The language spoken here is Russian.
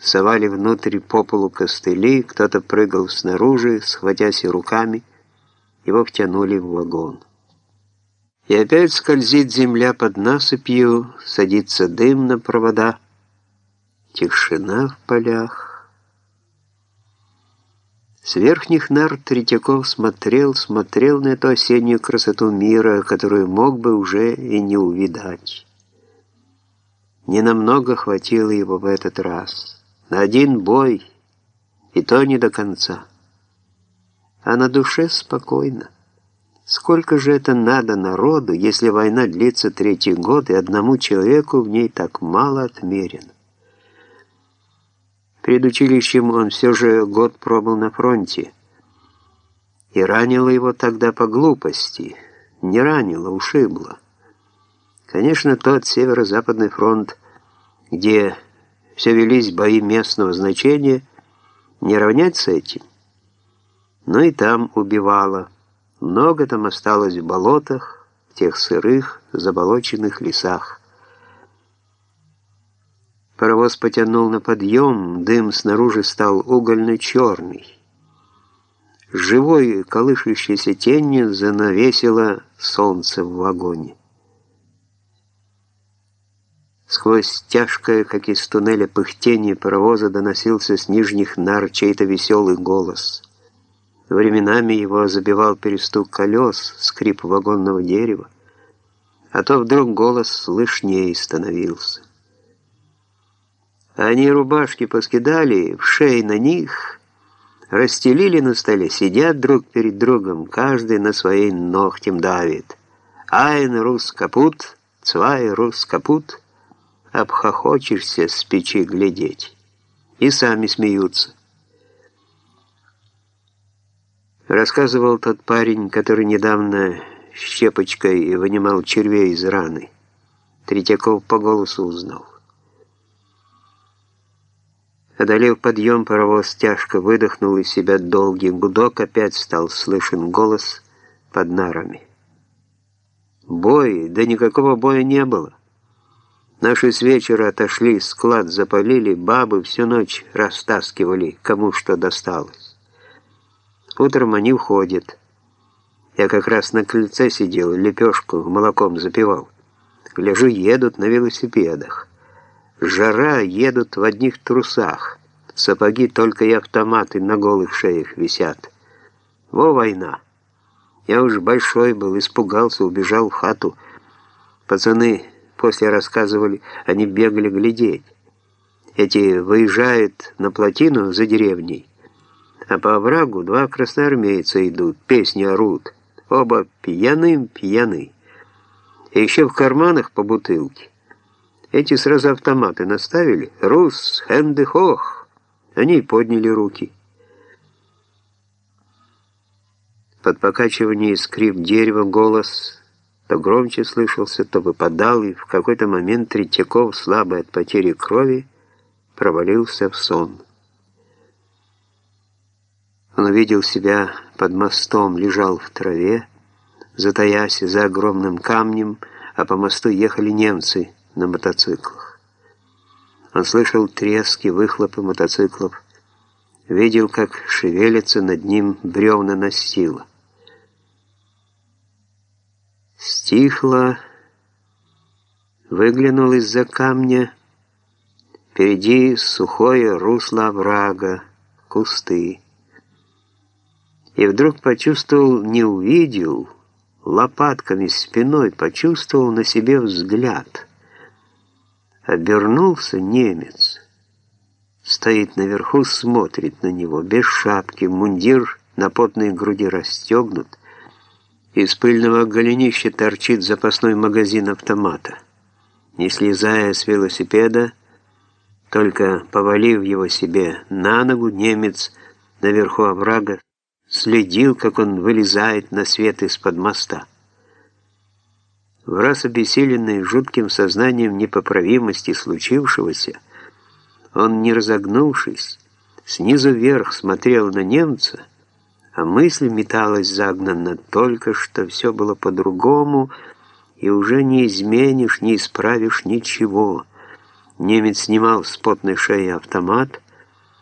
совали внутрь по полу костыли, кто-то прыгал снаружи, схватясь руками, его втянули в вагон. И опять скользит земля под насыпью, садится дым на провода, тишина в полях. С верхних нар Третьяков смотрел, смотрел на эту осеннюю красоту мира, которую мог бы уже и не увидать. Ненамного хватило его в этот раз. На один бой, и то не до конца. А на душе спокойно. Сколько же это надо народу, если война длится третий год, и одному человеку в ней так мало отмерено? Перед училищем он все же год пробыл на фронте. И ранило его тогда по глупости. Не ранило, ушибло. Конечно, тот северо-западный фронт, где все велись бои местного значения, не равнять этим. Но и там убивало. Много там осталось в болотах, в тех сырых, заболоченных лесах. Паровоз потянул на подъем, дым снаружи стал угольно-черный. Живой, колышущейся тенью занавесило солнце в вагоне. Сквозь тяжкое, как из туннеля, пыхтение паровоза доносился с нижних нар чей-то веселый голос. Временами его забивал перестук колес, скрип вагонного дерева, а то вдруг голос слышнее становился. Они рубашки поскидали, в шеи на них, расстелили на столе, сидят друг перед другом, каждый на своей ногтем давит. Айн рус капут, цвай рус капут — обхохочешься с печи глядеть. И сами смеются. Рассказывал тот парень, который недавно щепочкой вынимал червей из раны. Третьяков по голосу узнал. Одолев подъем, паровоз тяжко выдохнул из себя долгий гудок, опять стал слышен голос под нарами. Бой, да никакого боя не было. Наши с вечера отошли, склад запалили, бабы всю ночь растаскивали, кому что досталось. Утром они уходят. Я как раз на крыльце сидел, лепешку молоком запивал. Гляжу, едут на велосипедах. Жара, едут в одних трусах. Сапоги только и автоматы на голых шеях висят. Во война. Я уж большой был, испугался, убежал в хату. Пацаны После рассказывали, они бегали глядеть. Эти выезжают на плотину за деревней, а по оврагу два красноармейца идут, песни орут. Оба пьяным пьяны. И еще в карманах по бутылке. Эти сразу автоматы наставили. «Рус, хэнды хох!» Они подняли руки. Под покачивание скрип дерева голос то громче слышался, то выпадал, и в какой-то момент Третьяков, слабый от потери крови, провалился в сон. Он увидел себя под мостом, лежал в траве, затаясь за огромным камнем, а по мосту ехали немцы на мотоциклах. Он слышал трески, выхлопы мотоциклов, видел, как шевелятся над ним бревна настила. Стихло, выглянул из-за камня, впереди сухое русло оврага, кусты. И вдруг почувствовал, не увидел, лопатками спиной почувствовал на себе взгляд. Обернулся немец. Стоит наверху, смотрит на него, без шапки, мундир на потной груди расстегнут, из пыльного голенища торчит запасной магазин автомата. Не слезая с велосипеда, только повалив его себе на ногу, немец наверху оврага следил, как он вылезает на свет из-под моста. В раз обессиленный жутким сознанием непоправимости случившегося, он, не разогнувшись, снизу вверх смотрел на немца, а мысль металась загнанно, только что все было по-другому, и уже не изменишь, не исправишь ничего. Немец снимал с потной шеи автомат